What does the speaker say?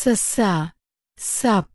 sasa sap